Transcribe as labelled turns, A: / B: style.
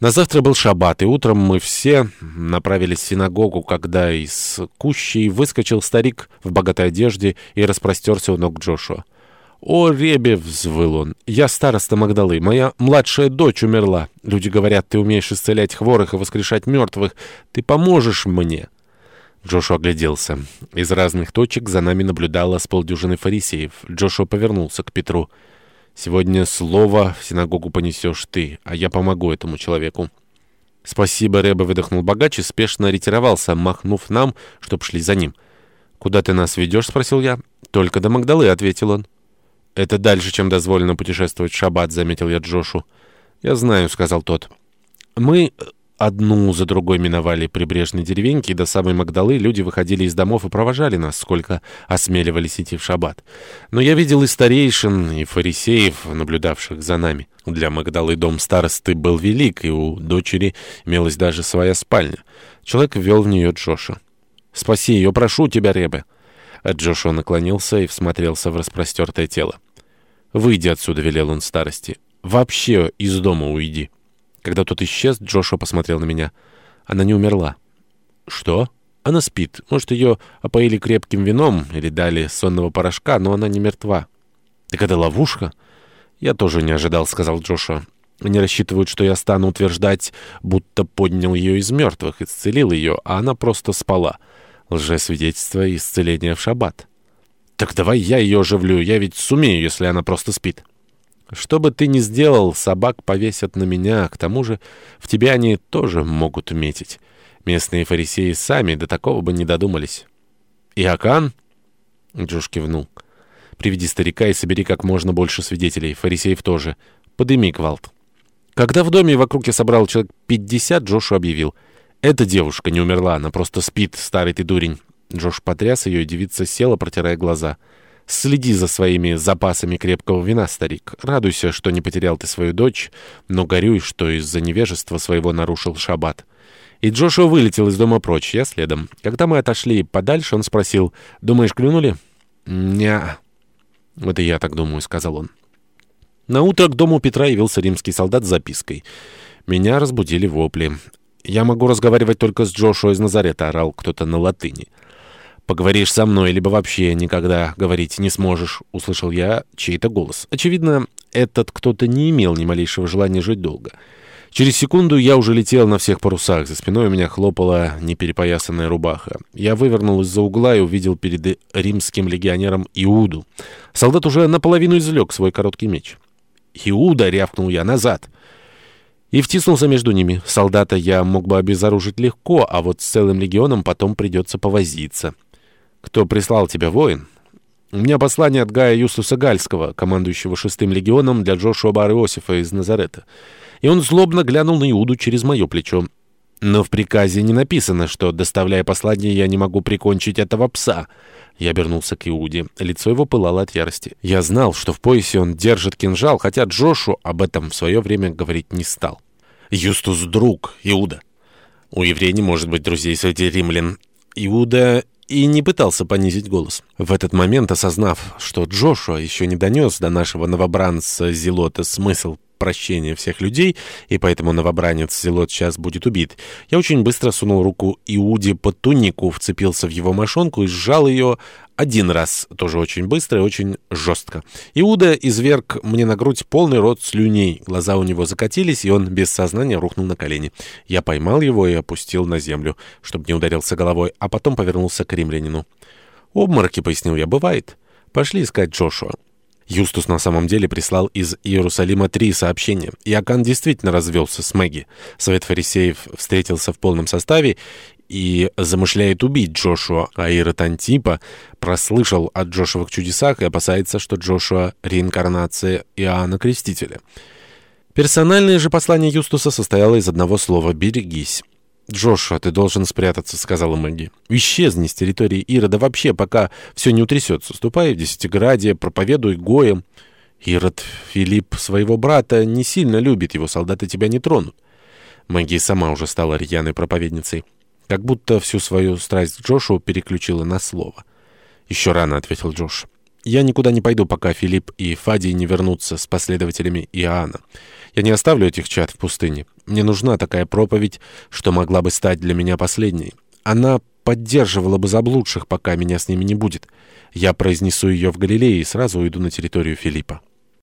A: На завтра был шаббат, и утром мы все направились в синагогу, когда из кущей выскочил старик в богатой одежде и распростерся у ног Джошуа. «О, Ребе!» — взвыл он. «Я староста Магдалы. Моя младшая дочь умерла. Люди говорят, ты умеешь исцелять хворых и воскрешать мертвых. Ты поможешь мне!» Джошуа огляделся. Из разных точек за нами наблюдало с полдюжины фарисеев. Джошуа повернулся к Петру. Сегодня слово в синагогу понесешь ты, а я помогу этому человеку». «Спасибо», — Рэбе выдохнул богач и спешно ретировался, махнув нам, чтоб шли за ним. «Куда ты нас ведешь?» — спросил я. «Только до Магдалы», — ответил он. «Это дальше, чем дозволено путешествовать в шаббат», — заметил я Джошу. «Я знаю», — сказал тот. «Мы Одну за другой миновали прибрежные деревеньки, и до самой Магдалы люди выходили из домов и провожали нас, сколько осмеливались идти в шаббат. Но я видел и старейшин, и фарисеев, наблюдавших за нами. Для Магдалы дом старосты был велик, и у дочери имелась даже своя спальня. Человек ввел в нее Джоша. «Спаси ее, прошу тебя, Ребе!» А Джошуа наклонился и всмотрелся в распростертое тело. «Выйди отсюда», — велел он старости. «Вообще из дома уйди». Когда тот исчез, Джошуа посмотрел на меня. Она не умерла. Что? Она спит. Может, ее опоили крепким вином или дали сонного порошка, но она не мертва. Так это ловушка? Я тоже не ожидал, сказал Джошуа. Они рассчитывают, что я стану утверждать, будто поднял ее из мертвых, исцелил ее, а она просто спала. Лжесвидетельство и исцеление в шаббат. Так давай я ее оживлю, я ведь сумею, если она просто спит. Что бы ты ни сделал, собак повесят на меня, к тому же в тебя они тоже могут метить. Местные фарисеи сами до такого бы не додумались. «Иоакан?» — Джош кивнул. «Приведи старика и собери как можно больше свидетелей, фарисеев тоже. Подыми гвалт». Когда в доме вокруг я собрал человек пятьдесят, Джошу объявил. «Эта девушка не умерла, она просто спит, старый ты дурень». Джош потряс ее, и девица села, протирая глаза. Следи за своими запасами крепкого вина, старик. Радуйся, что не потерял ты свою дочь, но горюй, что из-за невежества своего нарушил шаббат. И Джошуа вылетел из дома прочь, я следом. Когда мы отошли подальше, он спросил, «Думаешь, клюнули?» «Ня». «Вот и я так думаю», — сказал он. На утро к дому Петра явился римский солдат с запиской. Меня разбудили вопли. «Я могу разговаривать только с Джошуа из Назарета», — орал кто-то на латыни. «Поговоришь со мной, либо вообще никогда говорить не сможешь», — услышал я чей-то голос. Очевидно, этот кто-то не имел ни малейшего желания жить долго. Через секунду я уже летел на всех парусах. За спиной у меня хлопала неперепоясанная рубаха. Я вывернул из-за угла и увидел перед римским легионером Иуду. Солдат уже наполовину извлек свой короткий меч. «Иуда!» — рявкнул я. «Назад!» И втиснулся между ними. Солдата я мог бы обезоружить легко, а вот с целым легионом потом придется повозиться. «Кто прислал тебя, воин?» «У меня послание от Гая Юстуса Гальского, командующего шестым легионом для Джошуа Бар Иосифа из Назарета». И он злобно глянул на Иуду через мое плечо. «Но в приказе не написано, что, доставляя послание, я не могу прикончить этого пса». Я обернулся к Иуде. Лицо его пылало от ярости. Я знал, что в поясе он держит кинжал, хотя Джошу об этом в свое время говорить не стал. «Юстус — друг, Иуда. У еврея не может быть друзей среди римлян. Иуда и не пытался понизить голос. В этот момент, осознав, что Джошуа еще не донес до нашего новобранца Зелота смысл прощения всех людей, и поэтому новобранец Зелот сейчас будет убит, я очень быстро сунул руку Иуде под тунику, вцепился в его мошонку и сжал ее один раз, тоже очень быстро и очень жестко. Иуда изверг мне на грудь полный рот слюней, глаза у него закатились, и он без сознания рухнул на колени. Я поймал его и опустил на землю, чтобы не ударился головой, а потом повернулся к римлянину. «Обмороки», — пояснил я, — «бывает. Пошли искать Джошуа». Юстус на самом деле прислал из Иерусалима три сообщения. Иоганн действительно развелся с Мэгги. Совет фарисеев встретился в полном составе и замышляет убить Джошуа, а Ирод Антипа прослышал о Джошуовых чудесах и опасается, что Джошуа — реинкарнация Иоанна Крестителя. Персональное же послание Юстуса состояло из одного слова «берегись». «Джошуа, ты должен спрятаться», — сказала Мэгги. «Исчезни с территории Ирода вообще, пока все не утрясется. Ступай в Десятиградие, проповедуй Гоем. Ирод Филипп своего брата не сильно любит, его солдаты тебя не тронут». Мэгги сама уже стала рьяной проповедницей. Как будто всю свою страсть к Джошу переключила на слово. «Еще рано», — ответил Джош. Я никуда не пойду, пока Филипп и Фадий не вернутся с последователями Иоанна. Я не оставлю этих чад в пустыне. Мне нужна такая проповедь, что могла бы стать для меня последней. Она поддерживала бы заблудших, пока меня с ними не будет. Я произнесу ее в Галилее и сразу уйду на территорию Филиппа».